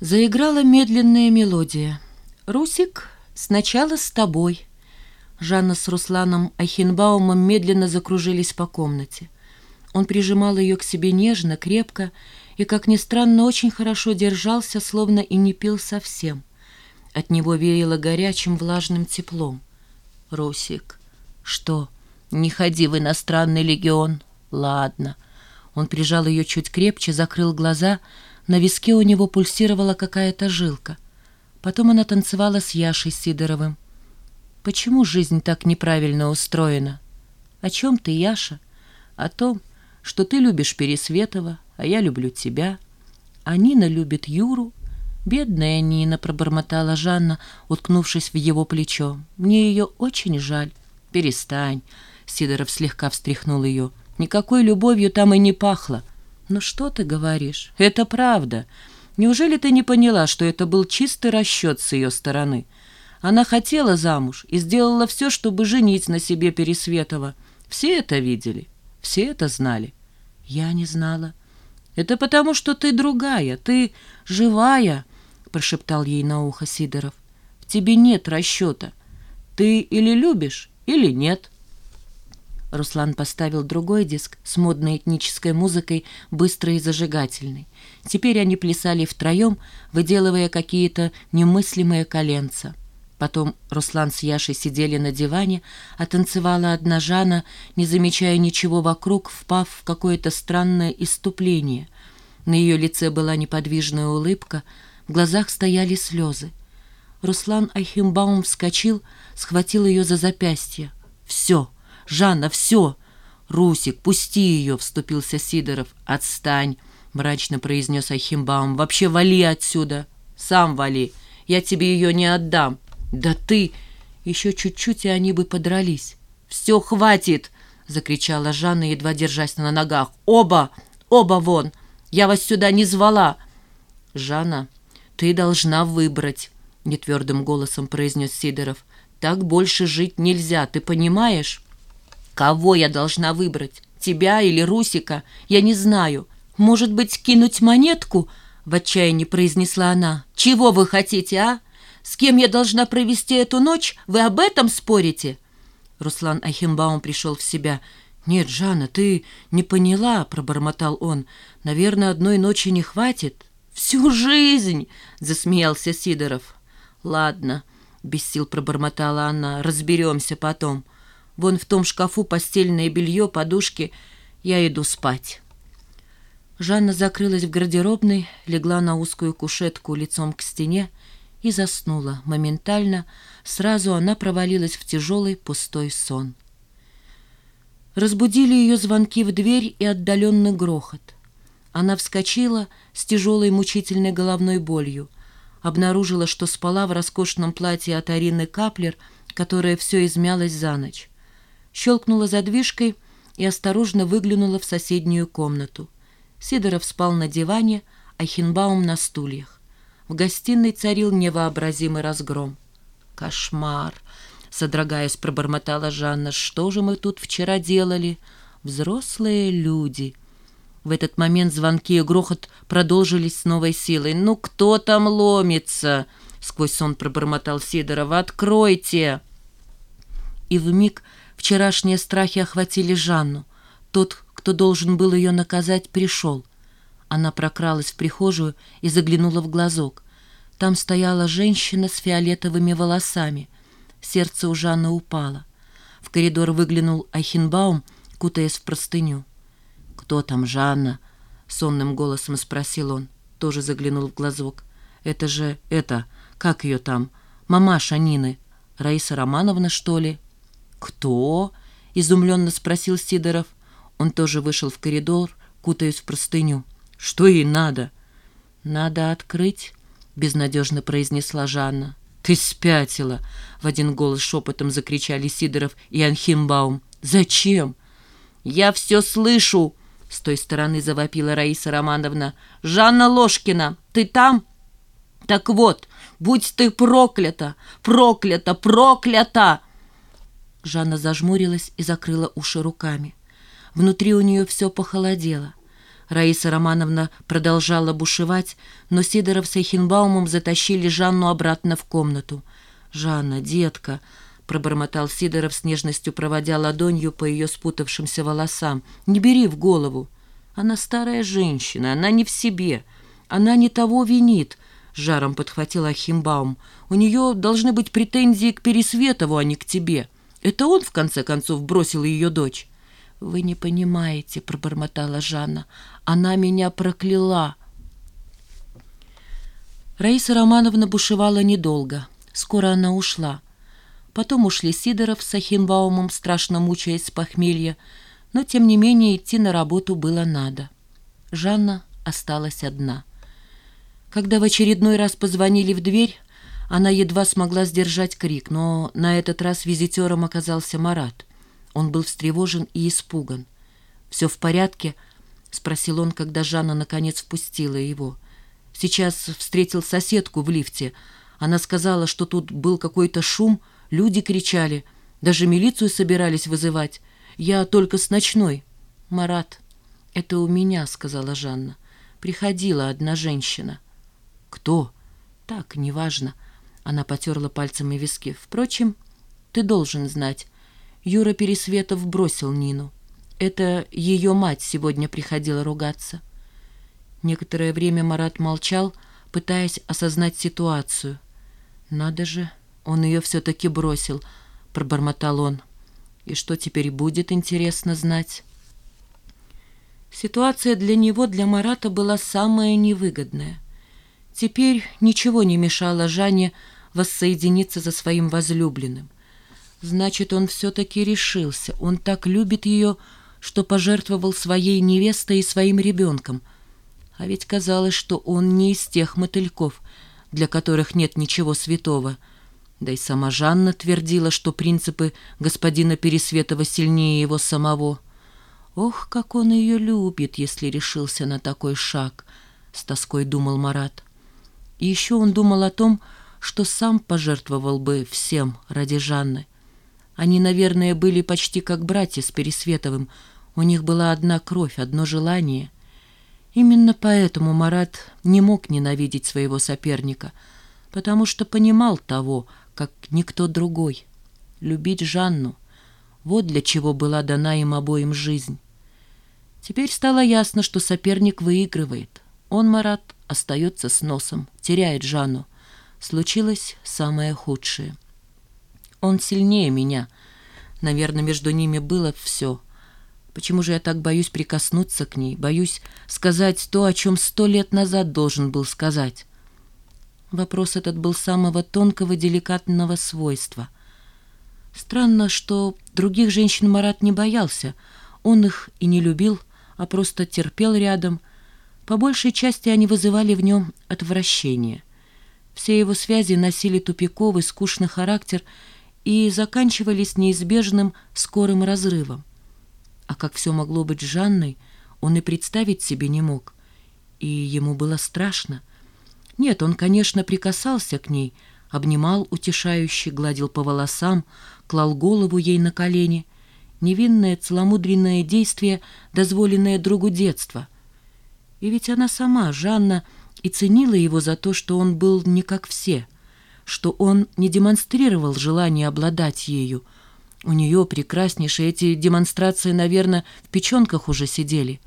Заиграла медленная мелодия. «Русик, сначала с тобой». Жанна с Русланом Ахинбаумом медленно закружились по комнате. Он прижимал ее к себе нежно, крепко и, как ни странно, очень хорошо держался, словно и не пил совсем. От него веяло горячим влажным теплом. «Русик, что, не ходи в иностранный легион?» «Ладно». Он прижал ее чуть крепче, закрыл глаза — на виске у него пульсировала какая-то жилка. Потом она танцевала с Яшей Сидоровым. «Почему жизнь так неправильно устроена?» «О чем ты, Яша?» «О том, что ты любишь Пересветова, а я люблю тебя. А Нина любит Юру». «Бедная Нина», — пробормотала Жанна, уткнувшись в его плечо. «Мне ее очень жаль». «Перестань», — Сидоров слегка встряхнул ее. «Никакой любовью там и не пахло». «Ну что ты говоришь? Это правда. Неужели ты не поняла, что это был чистый расчет с ее стороны? Она хотела замуж и сделала все, чтобы женить на себе Пересветова. Все это видели, все это знали. Я не знала. Это потому, что ты другая, ты живая, прошептал ей на ухо Сидоров. В тебе нет расчета. Ты или любишь, или нет». Руслан поставил другой диск с модной этнической музыкой, быстрой и зажигательной. Теперь они плясали втроем, выделывая какие-то немыслимые коленца. Потом Руслан с Яшей сидели на диване, а танцевала одна Жана, не замечая ничего вокруг, впав в какое-то странное иступление. На ее лице была неподвижная улыбка, в глазах стояли слезы. Руслан Ахимбаум вскочил, схватил ее за запястье. «Все!» Жанна, все!» «Русик, пусти ее!» — вступился Сидоров. «Отстань!» — мрачно произнес Ахимбаум. «Вообще вали отсюда! Сам вали! Я тебе ее не отдам!» «Да ты!» Еще чуть-чуть, и они бы подрались. «Все, хватит!» — закричала Жанна, едва держась на ногах. «Оба! Оба вон! Я вас сюда не звала!» «Жанна, ты должна выбрать!» — нетвердым голосом произнес Сидоров. «Так больше жить нельзя, ты понимаешь?» Кого я должна выбрать? Тебя или Русика? Я не знаю. Может быть, кинуть монетку?» В отчаянии произнесла она. «Чего вы хотите, а? С кем я должна провести эту ночь? Вы об этом спорите?» Руслан Ахимбаум пришел в себя. «Нет, Жанна, ты не поняла», — пробормотал он. «Наверное, одной ночи не хватит». «Всю жизнь!» — засмеялся Сидоров. «Ладно», — без сил пробормотала она, — «разберемся потом». Вон в том шкафу постельное белье, подушки. Я иду спать». Жанна закрылась в гардеробной, легла на узкую кушетку лицом к стене и заснула. Моментально сразу она провалилась в тяжелый пустой сон. Разбудили ее звонки в дверь и отдаленный грохот. Она вскочила с тяжелой мучительной головной болью, обнаружила, что спала в роскошном платье от Арины Каплер, которое все измялось за ночь щелкнула задвижкой и осторожно выглянула в соседнюю комнату. Сидоров спал на диване, а Хинбаум на стульях. В гостиной царил невообразимый разгром. «Кошмар!» — содрогаясь, пробормотала Жанна. «Что же мы тут вчера делали? Взрослые люди!» В этот момент звонки и грохот продолжились с новой силой. «Ну кто там ломится?» — сквозь сон пробормотал Сидоров. «Откройте!» И вмиг Вчерашние страхи охватили Жанну. Тот, кто должен был ее наказать, пришел. Она прокралась в прихожую и заглянула в глазок. Там стояла женщина с фиолетовыми волосами. Сердце у Жанны упало. В коридор выглянул Ахинбаум, кутаясь в простыню. «Кто там, Жанна?» — сонным голосом спросил он. Тоже заглянул в глазок. «Это же это, как ее там? Мамаша Нины. Раиса Романовна, что ли?» «Кто?» — изумленно спросил Сидоров. Он тоже вышел в коридор, кутаясь в простыню. «Что ей надо?» «Надо открыть», — безнадежно произнесла Жанна. «Ты спятила!» — в один голос шепотом закричали Сидоров и Анхимбаум. «Зачем?» «Я все слышу!» — с той стороны завопила Раиса Романовна. «Жанна Ложкина, ты там?» «Так вот, будь ты проклята! Проклята! Проклята!» Жанна зажмурилась и закрыла уши руками. Внутри у нее все похолодело. Раиса Романовна продолжала бушевать, но Сидоров с Эйхенбаумом затащили Жанну обратно в комнату. «Жанна, детка!» — пробормотал Сидоров с нежностью, проводя ладонью по ее спутавшимся волосам. «Не бери в голову! Она старая женщина, она не в себе, она не того винит!» — жаром подхватил Ахимбаум. «У нее должны быть претензии к Пересветову, а не к тебе. Это он, в конце концов, бросил ее дочь». «Вы не понимаете», — пробормотала Жанна. «Она меня прокляла». Раиса Романовна бушевала недолго. Скоро она ушла. Потом ушли Сидоров с Ахинбаумом, страшно мучаясь с похмелья, но, тем не менее, идти на работу было надо. Жанна осталась одна. Когда в очередной раз позвонили в дверь, она едва смогла сдержать крик, но на этот раз визитером оказался Марат. Он был встревожен и испуган. «Все в порядке?» — спросил он, когда Жанна наконец впустила его. «Сейчас встретил соседку в лифте. Она сказала, что тут был какой-то шум, люди кричали, даже милицию собирались вызывать. Я только с ночной». «Марат, это у меня», — сказала Жанна. «Приходила одна женщина». «Кто?» «Так, неважно». Она потерла пальцами виски. «Впрочем, ты должен знать». Юра Пересветов бросил Нину. Это ее мать сегодня приходила ругаться. Некоторое время Марат молчал, пытаясь осознать ситуацию. «Надо же, он ее все-таки бросил», — пробормотал он. «И что теперь будет, интересно знать?» Ситуация для него, для Марата, была самая невыгодная. Теперь ничего не мешало Жанне воссоединиться за своим возлюбленным. Значит, он все-таки решился. Он так любит ее, что пожертвовал своей невестой и своим ребенком. А ведь казалось, что он не из тех мотыльков, для которых нет ничего святого. Да и сама Жанна твердила, что принципы господина Пересветова сильнее его самого. «Ох, как он ее любит, если решился на такой шаг!» — с тоской думал Марат. И еще он думал о том, что сам пожертвовал бы всем ради Жанны. Они, наверное, были почти как братья с Пересветовым. У них была одна кровь, одно желание. Именно поэтому Марат не мог ненавидеть своего соперника, потому что понимал того, как никто другой. Любить Жанну — вот для чего была дана им обоим жизнь. Теперь стало ясно, что соперник выигрывает. Он, Марат, остается с носом, теряет Жанну. Случилось самое худшее — он сильнее меня. Наверное, между ними было все. Почему же я так боюсь прикоснуться к ней, боюсь сказать то, о чем сто лет назад должен был сказать? Вопрос этот был самого тонкого, деликатного свойства. Странно, что других женщин Марат не боялся. Он их и не любил, а просто терпел рядом. По большей части они вызывали в нем отвращение. Все его связи носили тупиковый, скучный характер и заканчивались неизбежным скорым разрывом. А как все могло быть с Жанной, он и представить себе не мог. И ему было страшно. Нет, он, конечно, прикасался к ней, обнимал утешающе, гладил по волосам, клал голову ей на колени. Невинное целомудренное действие, дозволенное другу детства. И ведь она сама, Жанна, и ценила его за то, что он был не как все — что он не демонстрировал желание обладать ею. У нее прекраснейшие эти демонстрации, наверное, в печенках уже сидели.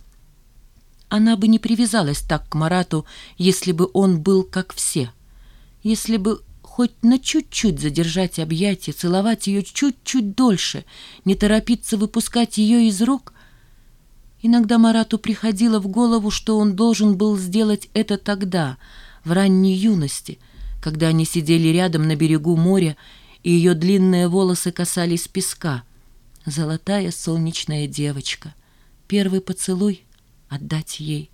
Она бы не привязалась так к Марату, если бы он был как все. Если бы хоть на чуть-чуть задержать объятия, целовать ее чуть-чуть дольше, не торопиться выпускать ее из рук. Иногда Марату приходило в голову, что он должен был сделать это тогда, в ранней юности — когда они сидели рядом на берегу моря, и ее длинные волосы касались песка. Золотая солнечная девочка. Первый поцелуй отдать ей.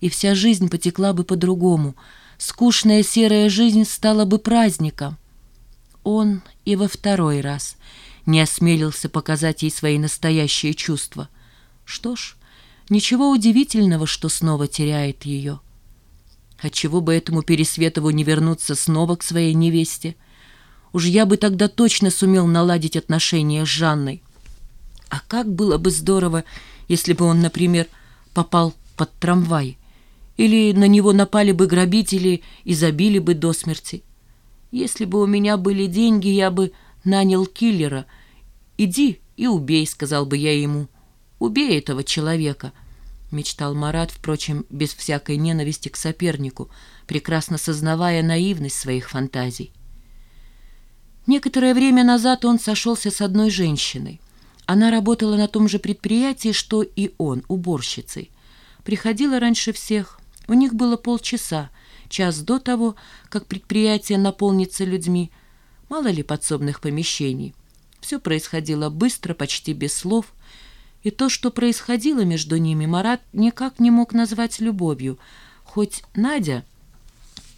И вся жизнь потекла бы по-другому. Скучная серая жизнь стала бы праздником. Он и во второй раз не осмелился показать ей свои настоящие чувства. Что ж, ничего удивительного, что снова теряет ее. Отчего бы этому Пересветову не вернуться снова к своей невесте? Уж я бы тогда точно сумел наладить отношения с Жанной. А как было бы здорово, если бы он, например, попал под трамвай. Или на него напали бы грабители и забили бы до смерти. Если бы у меня были деньги, я бы нанял киллера. «Иди и убей», — сказал бы я ему. «Убей этого человека», — мечтал Марат, впрочем, без всякой ненависти к сопернику, прекрасно сознавая наивность своих фантазий. Некоторое время назад он сошелся с одной женщиной. Она работала на том же предприятии, что и он, уборщицей. Приходила раньше всех. У них было полчаса, час до того, как предприятие наполнится людьми. Мало ли подсобных помещений. Все происходило быстро, почти без слов. И то, что происходило между ними, Марат никак не мог назвать любовью. Хоть Надя,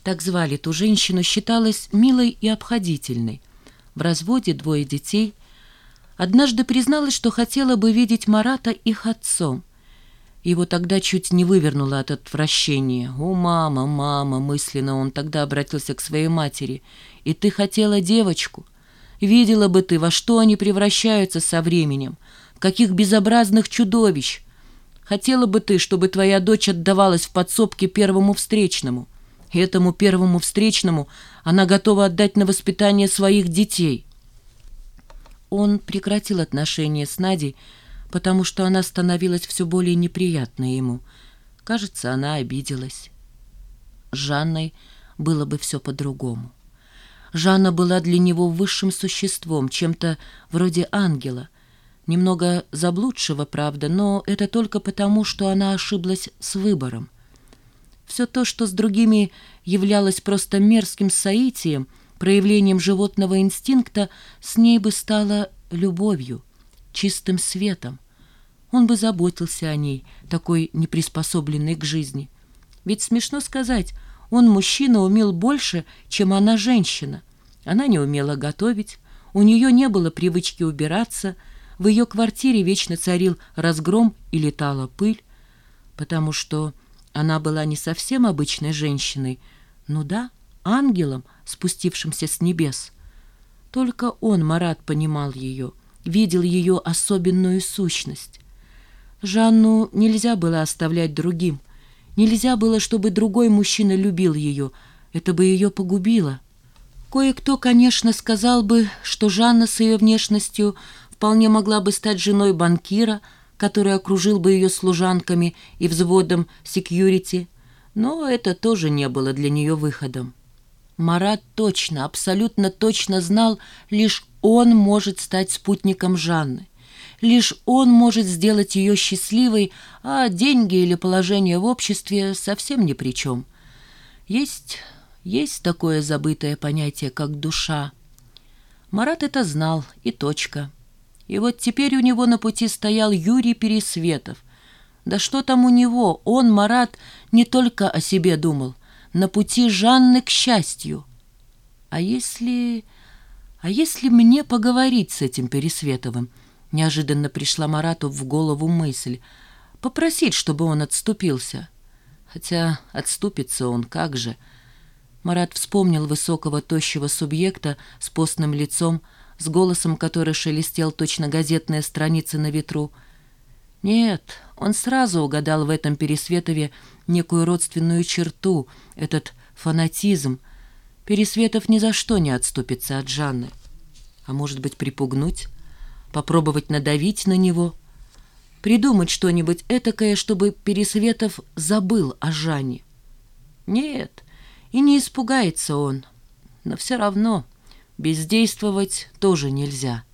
так звали ту женщину, считалась милой и обходительной. В разводе двое детей. Однажды призналась, что хотела бы видеть Марата их отцом. Его тогда чуть не вывернуло от отвращения. «О, мама, мама!» — мысленно он тогда обратился к своей матери. «И ты хотела девочку? Видела бы ты, во что они превращаются со временем, каких безобразных чудовищ! Хотела бы ты, чтобы твоя дочь отдавалась в подсобке первому встречному. И этому первому встречному она готова отдать на воспитание своих детей». Он прекратил отношения с Надей, потому что она становилась все более неприятной ему. Кажется, она обиделась. С Жанной было бы все по-другому. Жанна была для него высшим существом, чем-то вроде ангела. Немного заблудшего, правда, но это только потому, что она ошиблась с выбором. Все то, что с другими являлось просто мерзким соитием, проявлением животного инстинкта, с ней бы стало любовью, чистым светом он бы заботился о ней, такой неприспособленной к жизни. Ведь смешно сказать, он, мужчина, умел больше, чем она, женщина. Она не умела готовить, у нее не было привычки убираться, в ее квартире вечно царил разгром и летала пыль, потому что она была не совсем обычной женщиной, ну да, ангелом, спустившимся с небес. Только он, Марат, понимал ее, видел ее особенную сущность. Жанну нельзя было оставлять другим. Нельзя было, чтобы другой мужчина любил ее. Это бы ее погубило. Кое-кто, конечно, сказал бы, что Жанна с ее внешностью вполне могла бы стать женой банкира, который окружил бы ее служанками и взводом секьюрити, но это тоже не было для нее выходом. Марат точно, абсолютно точно знал, лишь он может стать спутником Жанны. Лишь он может сделать ее счастливой, а деньги или положение в обществе совсем ни при чем. Есть, есть такое забытое понятие, как душа. Марат это знал, и точка. И вот теперь у него на пути стоял Юрий Пересветов. Да что там у него, он, Марат, не только о себе думал, на пути Жанны к счастью. А если... а если мне поговорить с этим Пересветовым? Неожиданно пришла Марату в голову мысль. Попросить, чтобы он отступился. Хотя отступится он как же. Марат вспомнил высокого тощего субъекта с постным лицом, с голосом, который шелестел точно газетная страница на ветру. Нет, он сразу угадал в этом Пересветове некую родственную черту, этот фанатизм. Пересветов ни за что не отступится от Жанны. А может быть, припугнуть? попробовать надавить на него, придумать что-нибудь этакое, чтобы Пересветов забыл о Жанне. Нет, и не испугается он, но все равно бездействовать тоже нельзя —